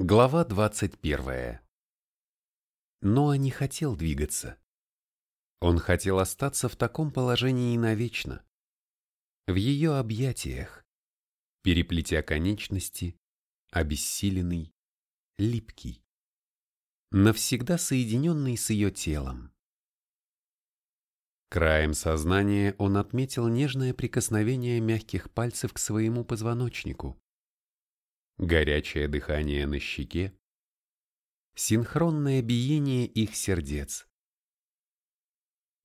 Глава 21. Ноа не хотел двигаться. Он хотел остаться в таком положении навечно. В ее объятиях, переплетя конечности, обессиленный, липкий, навсегда соединенный с ее телом. Краем сознания он отметил нежное прикосновение мягких пальцев к своему позвоночнику горячее дыхание на щеке, синхронное биение их сердец.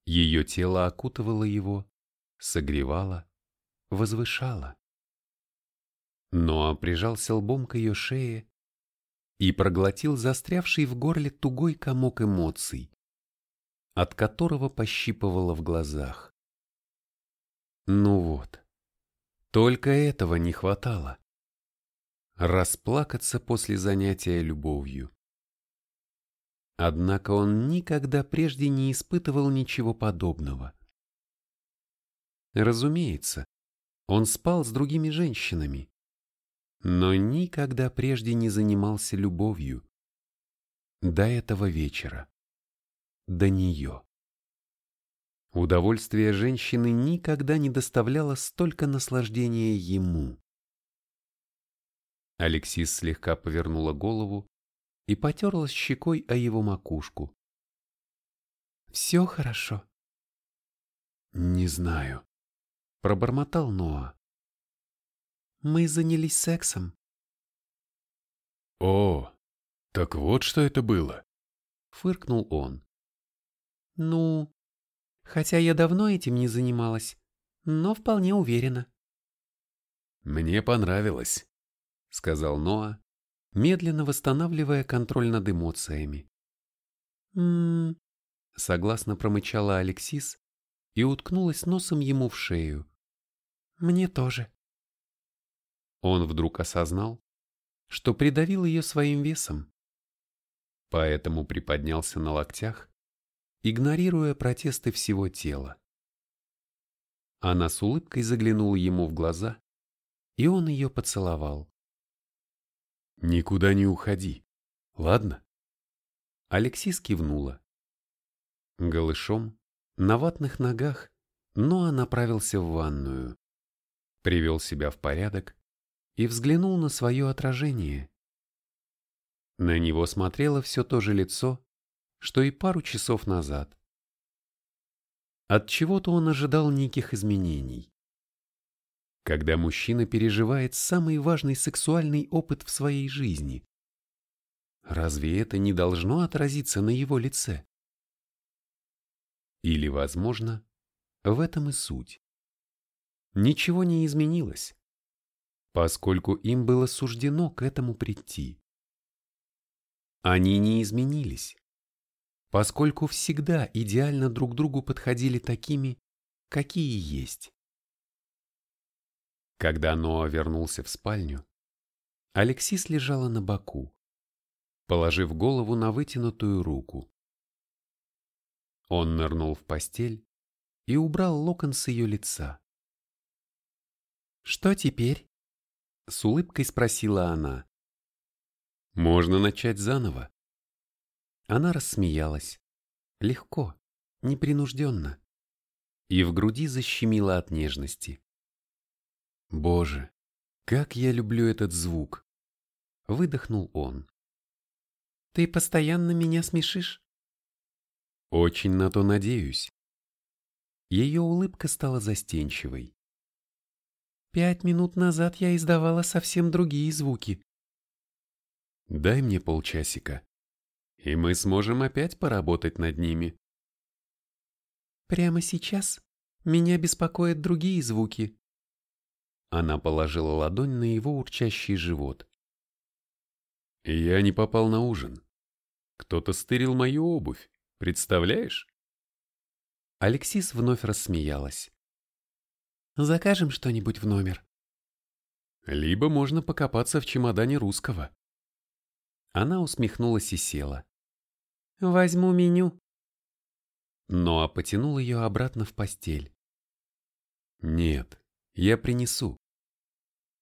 Ее тело окутывало его, согревало, возвышало. Ноа прижался лбом к ее шее и проглотил застрявший в горле тугой комок эмоций, от которого пощипывало в глазах. Ну вот, только этого не хватало расплакаться после занятия любовью. Однако он никогда прежде не испытывал ничего подобного. Разумеется, он спал с другими женщинами, но никогда прежде не занимался любовью. До этого вечера. До нее. Удовольствие женщины никогда не доставляло столько наслаждения ему. Алексис слегка повернула голову и потерлась щекой о его макушку. «Все хорошо?» «Не знаю», — пробормотал Ноа. «Мы занялись сексом». «О, так вот что это было», — фыркнул он. «Ну, хотя я давно этим не занималась, но вполне уверена». «Мне понравилось», — сказал Ноа, медленно восстанавливая контроль над эмоциями. «М-м-м», согласно промычала Алексис и уткнулась носом ему в шею. «Мне тоже». Он вдруг осознал, что придавил ее своим весом. Поэтому приподнялся на локтях, игнорируя протесты всего тела. Она с улыбкой заглянула ему в глаза, и он ее поцеловал. Никуда не уходи, ладно? Алексис кивнула. Голышом, на ватных ногах, Ноа направился в ванную, привел себя в порядок и взглянул на свое отражение. На него смотрело все то же лицо, что и пару часов назад. От чего-то он ожидал неких изменений. Когда мужчина переживает самый важный сексуальный опыт в своей жизни. Разве это не должно отразиться на его лице? Или, возможно, в этом и суть. Ничего не изменилось, поскольку им было суждено к этому прийти. Они не изменились, поскольку всегда идеально друг другу подходили такими, какие есть. Когда Ноа вернулся в спальню, Алексис лежала на боку, положив голову на вытянутую руку. Он нырнул в постель и убрал локон с ее лица. «Что теперь?» — с улыбкой спросила она. «Можно начать заново». Она рассмеялась. Легко, непринужденно. И в груди защемило от нежности. Боже, как я люблю этот звук! Выдохнул он. Ты постоянно меня смешишь? Очень на то надеюсь. Ее улыбка стала застенчивой. Пять минут назад я издавала совсем другие звуки. Дай мне полчасика, и мы сможем опять поработать над ними. Прямо сейчас меня беспокоят другие звуки. Она положила ладонь на его урчащий живот. «Я не попал на ужин. Кто-то стырил мою обувь, представляешь?» Алексис вновь рассмеялась. «Закажем что-нибудь в номер». «Либо можно покопаться в чемодане русского». Она усмехнулась и села. «Возьму меню». Ноа потянул ее обратно в постель. «Нет, я принесу.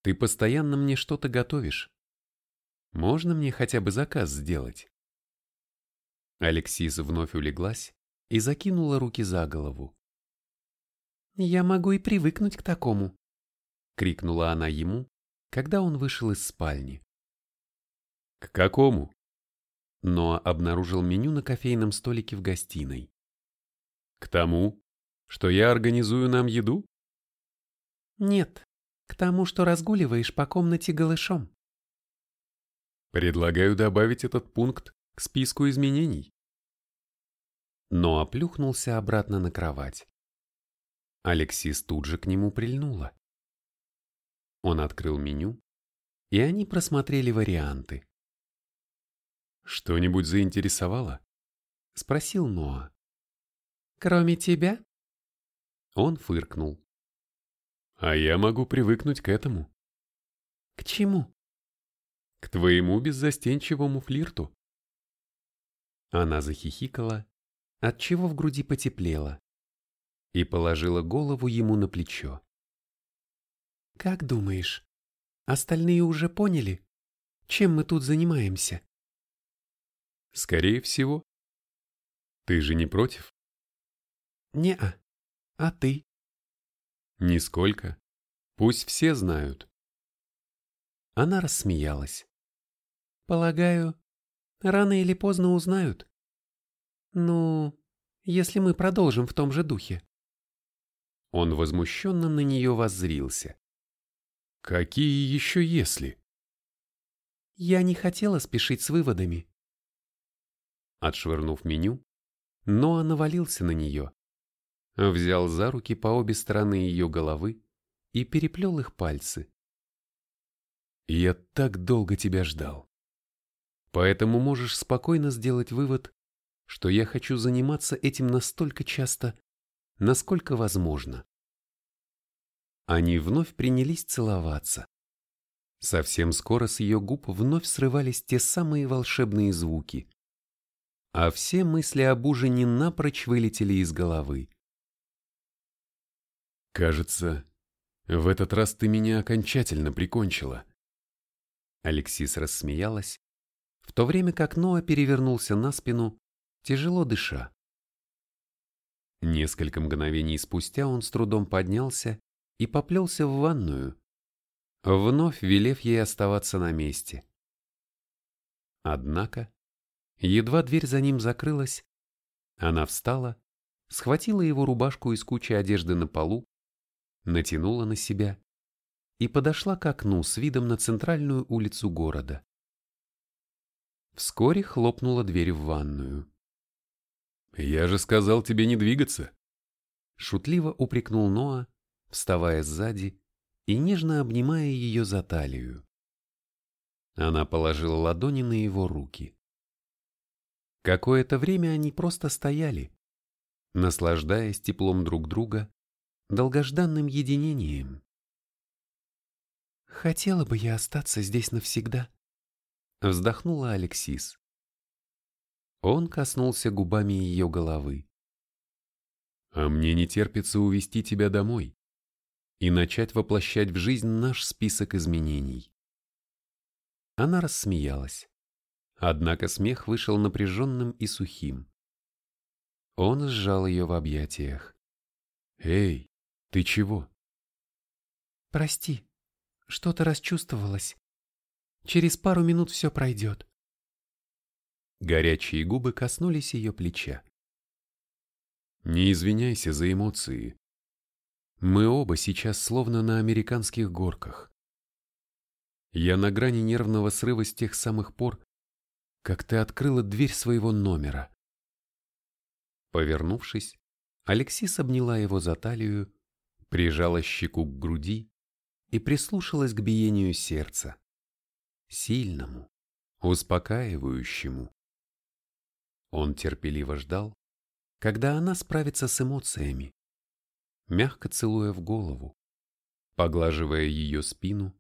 Ты постоянно мне что-то готовишь. Можно мне хотя бы заказ сделать? Алексис вновь улеглась и закинула руки за голову. «Я могу и привыкнуть к такому», — крикнула она ему, когда он вышел из спальни. «К какому?» Ноа обнаружил меню на кофейном столике в гостиной. «К тому, что я организую нам еду?» «Нет, к тому, что разгуливаешь по комнате голышом». «Предлагаю добавить этот пункт к списку изменений». Но оплюхнулся обратно на кровать. Алексис тут же к нему прильнула. Он открыл меню, и они просмотрели варианты. «Что-нибудь заинтересовало?» — спросил Ноа. «Кроме тебя?» Он фыркнул. «А я могу привыкнуть к этому». «К чему?» «К твоему беззастенчивому флирту». Она захихикала, отчего в груди потеплело, и положила голову ему на плечо. «Как думаешь, остальные уже поняли, чем мы тут занимаемся?» «Скорее всего. Ты же не против?» «Не-а. А ты?» «Нисколько. Пусть все знают». Она рассмеялась. «Полагаю, рано или поздно узнают. Ну, если мы продолжим в том же духе». Он возмущенно на нее воззрился. «Какие еще если?» «Я не хотела спешить с выводами». Отшвырнув меню, Ноа навалился на нее, взял за руки по обе стороны ее головы и переплел их пальцы. «Я так долго тебя ждал. Поэтому можешь спокойно сделать вывод, что я хочу заниматься этим настолько часто, насколько возможно. Они вновь принялись целоваться. Совсем скоро с ее губ вновь срывались те самые волшебные звуки. А все мысли об ужине напрочь вылетели из головы. «Кажется, в этот раз ты меня окончательно прикончила». Алексис рассмеялась, в то время как Ноа перевернулся на спину тяжело дыша. Несколько мгновений спустя он с трудом поднялся и поплелся в ванную, вновь велев ей оставаться на месте. Однако, едва дверь за ним закрылась, она встала, схватила его рубашку из кучи одежды на полу, натянула на себя и подошла к окну с видом на центральную улицу города. Вскоре хлопнула дверь в ванную. «Я же сказал тебе не двигаться!» Шутливо упрекнул Ноа, вставая сзади и нежно обнимая ее за талию. Она положила ладони на его руки. Какое-то время они просто стояли, наслаждаясь теплом друг друга, долгожданным единением. «Хотела бы я остаться здесь навсегда», — вздохнула Алексис. Он коснулся губами ее головы. «А мне не терпится увести тебя домой и начать воплощать в жизнь наш список изменений». Она рассмеялась. Однако смех вышел напряженным и сухим. Он сжал ее в объятиях. «Эй, ты чего?» «Прости, что-то расчувствовалось. Через пару минут все пройдет». Горячие губы коснулись ее плеча. Не извиняйся за эмоции. Мы оба сейчас словно на американских горках. Я на грани нервного срыва с тех самых пор, как ты открыла дверь своего номера. Повернувшись, Алексис обняла его за талию, прижала щеку к груди и прислушалась к биению сердца. Сильному, успокаивающему. Он терпеливо ждал, когда она справится с эмоциями, мягко целуя в голову, поглаживая ее спину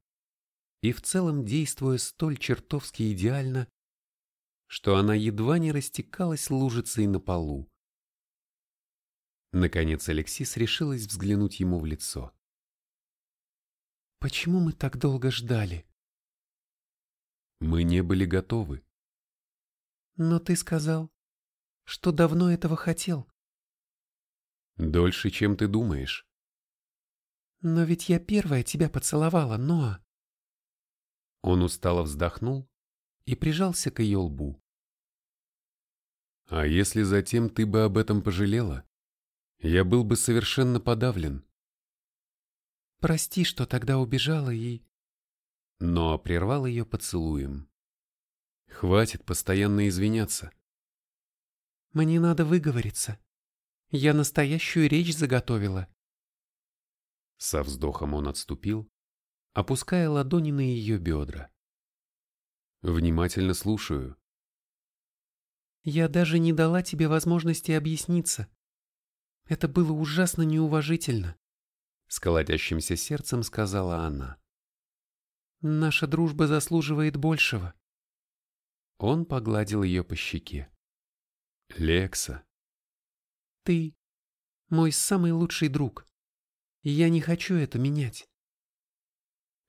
и в целом действуя столь чертовски идеально, что она едва не растекалась лужицей на полу. Наконец Алексис решилась взглянуть ему в лицо. «Почему мы так долго ждали?» Мы не были готовы. Но ты сказал, что давно этого хотел. Дольше, чем ты думаешь. Но ведь я первая тебя поцеловала, Ноа. Он устало вздохнул и прижался к ее лбу. А если затем ты бы об этом пожалела, я был бы совершенно подавлен. Прости, что тогда убежала и... Но прервал ее поцелуем. Хватит постоянно извиняться. Мне надо выговориться. Я настоящую речь заготовила. Со вздохом он отступил, опуская ладони на ее бедра. Внимательно слушаю. Я даже не дала тебе возможности объясниться. Это было ужасно неуважительно. С колотящимся сердцем сказала она. Наша дружба заслуживает большего. Он погладил ее по щеке. Лекса. Ты мой самый лучший друг. И я не хочу это менять.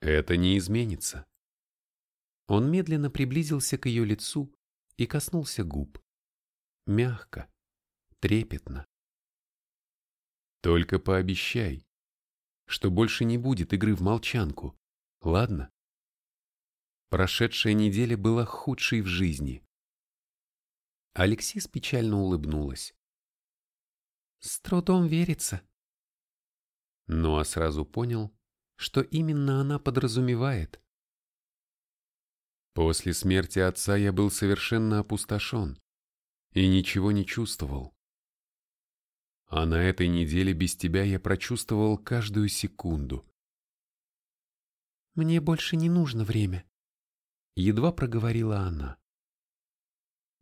Это не изменится. Он медленно приблизился к ее лицу и коснулся губ. Мягко, трепетно. Только пообещай, что больше не будет игры в молчанку, ладно? Прошедшая неделя была худшей в жизни. Алексис печально улыбнулась. С трудом верится. Ну а сразу понял, что именно она подразумевает. После смерти отца я был совершенно опустошен и ничего не чувствовал. А на этой неделе без тебя я прочувствовал каждую секунду. «Мне больше не нужно время», — едва проговорила она.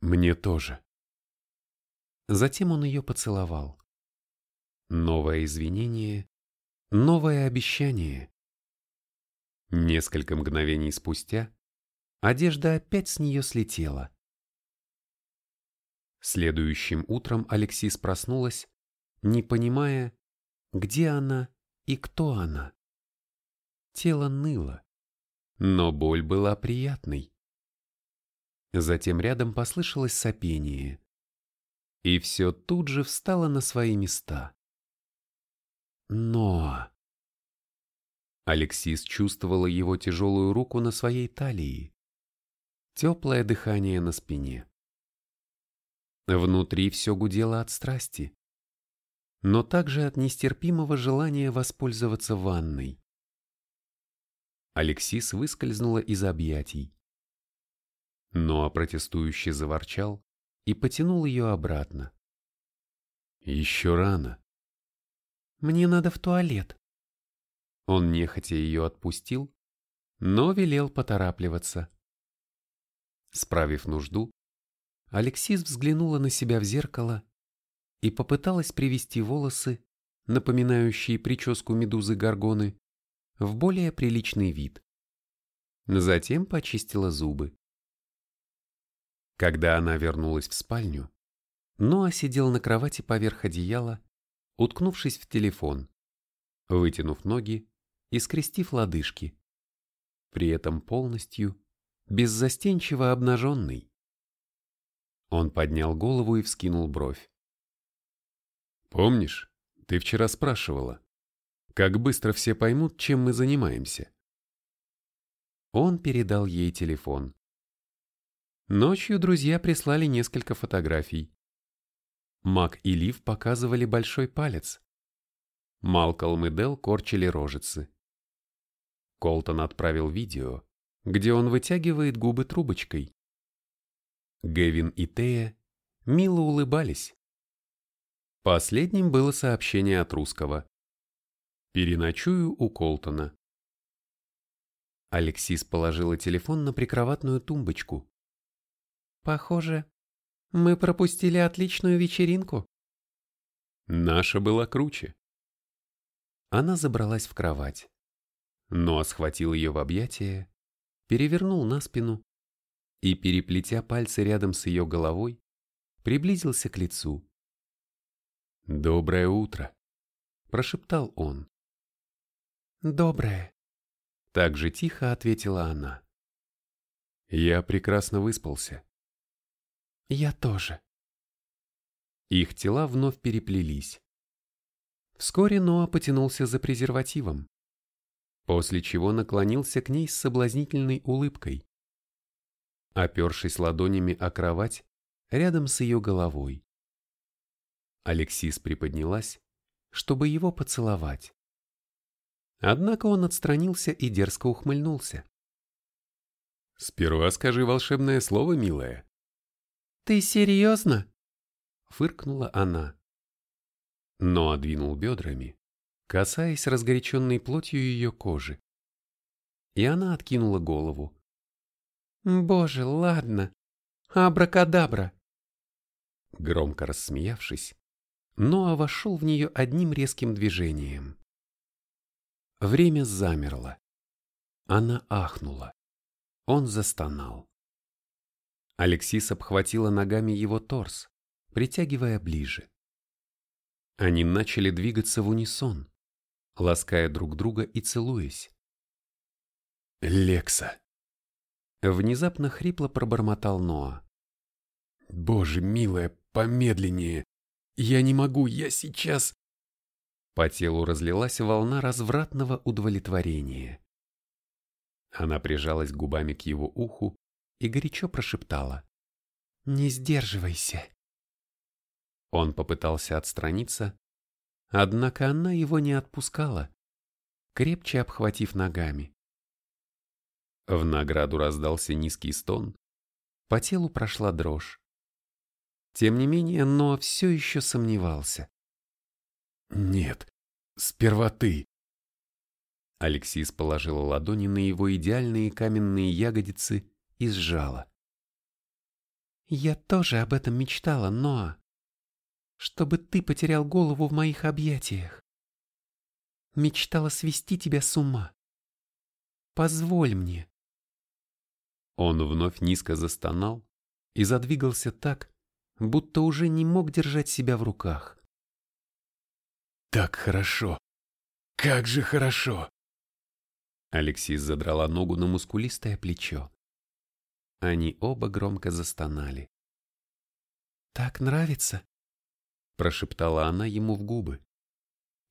«Мне тоже». Затем он ее поцеловал. Новое извинение, новое обещание. Несколько мгновений спустя одежда опять с нее слетела. Следующим утром Алексис проснулась, не понимая, где она и кто она. Тело ныло, но боль была приятной. Затем рядом послышалось сопение, и все тут же встало на свои места. Но... Алексис чувствовала его тяжелую руку на своей талии, теплое дыхание на спине. Внутри все гудело от страсти, но также от нестерпимого желания воспользоваться ванной. Алексис выскользнула из объятий. Но протестующий заворчал и потянул ее обратно. Еще рано. Мне надо в туалет. Он нехотя ее отпустил, но велел поторапливаться. Справив нужду, Алексис взглянула на себя в зеркало и попыталась привести волосы, напоминающие прическу медузы Гаргоны, в более приличный вид. Затем почистила зубы. Когда она вернулась в спальню, Ноа сидел на кровати поверх одеяла уткнувшись в телефон, вытянув ноги и скрестив лодыжки, при этом полностью, беззастенчиво обнаженный. Он поднял голову и вскинул бровь. «Помнишь, ты вчера спрашивала, как быстро все поймут, чем мы занимаемся?» Он передал ей телефон. Ночью друзья прислали несколько фотографий. Мак и Лив показывали большой палец. Малкольм и Дел корчили рожицы. Колтон отправил видео, где он вытягивает губы трубочкой. Гевин и Тея мило улыбались. Последним было сообщение от русского. «Переночую у Колтона». Алексис положила телефон на прикроватную тумбочку. «Похоже, мы пропустили отличную вечеринку. Наша была круче. Она забралась в кровать. Но схватил ее в объятия, перевернул на спину и, переплетя пальцы рядом с ее головой, приблизился к лицу. «Доброе утро», — прошептал он. «Доброе», — так же тихо ответила она. Я прекрасно выспался. Я тоже. Их тела вновь переплелись. Вскоре Ноа потянулся за презервативом, после чего наклонился к ней с соблазнительной улыбкой. Опершись ладонями о кровать, рядом с ее головой. Алексис приподнялась, чтобы его поцеловать. Однако он отстранился и дерзко ухмыльнулся. «Сперва скажи волшебное слово, милая». «Ты серьезно?» — фыркнула она. Но одвинул бедрами, касаясь разгоряченной плотью ее кожи. И она откинула голову. «Боже, ладно. Абракадабра!» Громко рассмеявшись, Ноа вошел в нее одним резким движением. Время замерло. Она ахнула. Он застонал. Алексис обхватила ногами его торс, притягивая ближе. Они начали двигаться в унисон, лаская друг друга и целуясь. «Лекса!» Внезапно хрипло пробормотал Ноа. «Боже, милая, помедленнее! Я не могу, я сейчас...» По телу разлилась волна развратного удовлетворения. Она прижалась губами к его уху и горячо прошептала. «Не сдерживайся». Он попытался отстраниться, однако она его не отпускала, крепче обхватив ногами. В награду раздался низкий стон, по телу прошла дрожь. Тем не менее, Ноа все еще сомневался. «Нет, сперва ты». Алексис положила ладони на его идеальные каменные ягодицы и сжала. «Я тоже об этом мечтала, Ноа. Чтобы ты потерял голову в моих объятиях. Мечтала свести тебя с ума. Позволь мне». Он вновь низко застонал и задвигался так, будто уже не мог держать себя в руках. Так хорошо. Как же хорошо. Алексис задрала ногу на мускулистое плечо. Они оба громко застонали. «Так нравится?» – прошептала она ему в губы.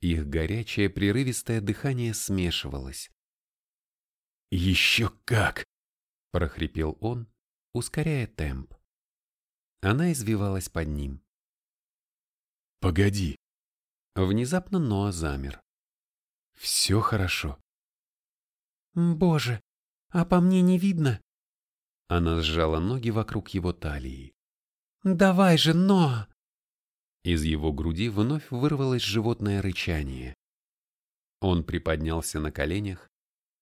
Их горячее прерывистое дыхание смешивалось. «Еще как!» – прохрипел он, ускоряя темп. Она извивалась под ним. «Погоди!» Внезапно Ноа замер. «Все хорошо». «Боже, а по мне не видно?» Она сжала ноги вокруг его талии. «Давай же, Ноа!» Из его груди вновь вырвалось животное рычание. Он приподнялся на коленях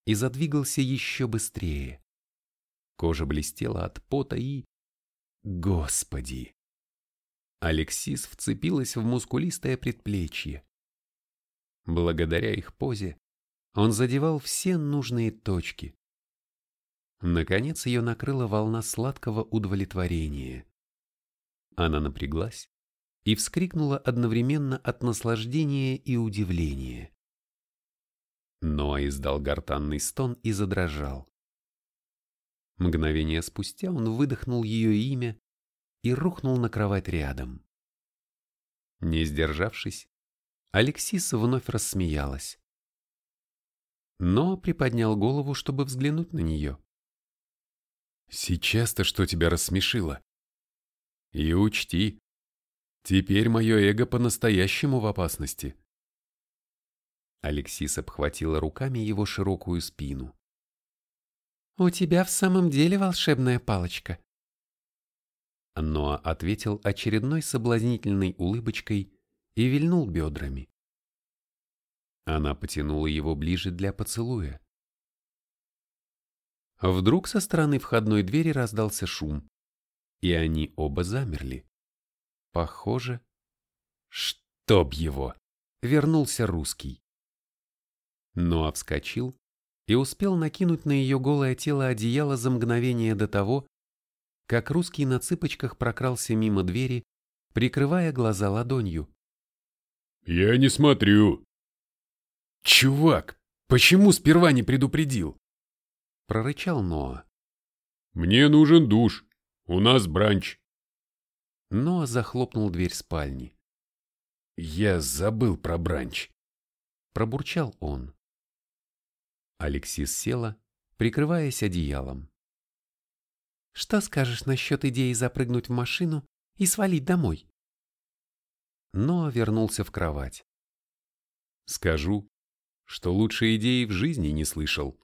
и задвигался еще быстрее. Кожа блестела от пота и... Господи! Алексис вцепилась в мускулистое предплечье. Благодаря их позе он задевал все нужные точки. Наконец ее накрыла волна сладкого удовлетворения. Она напряглась и вскрикнула одновременно от наслаждения и удивления. Ноа издал гортанный стон и задрожал. Мгновение спустя он выдохнул ее имя и рухнул на кровать рядом. Не сдержавшись, Алексис вновь рассмеялась. Но приподнял голову, чтобы взглянуть на нее. «Сейчас-то что тебя рассмешило? И учти, теперь мое эго по-настоящему в опасности». Алексис обхватила руками его широкую спину. «У тебя в самом деле волшебная палочка», Ноа ответил очередной соблазнительной улыбочкой и вильнул бедрами. Она потянула его ближе для поцелуя. Вдруг со стороны входной двери раздался шум, и они оба замерли. Похоже, чтоб его, вернулся русский. Ноа вскочил и успел накинуть на ее голое тело одеяло за мгновение до того, как русский на цыпочках прокрался мимо двери, прикрывая глаза ладонью. «Я не смотрю». «Чувак, почему сперва не предупредил?» Прорычал Ноа. Мне нужен душ. У нас бранч. Ноа захлопнул дверь спальни. Я забыл про бранч. Пробурчал он. Алексис села, прикрываясь одеялом. Что скажешь насчет идеи запрыгнуть в машину и свалить домой? Ноа вернулся в кровать. Скажу, что лучшей идеи в жизни не слышал.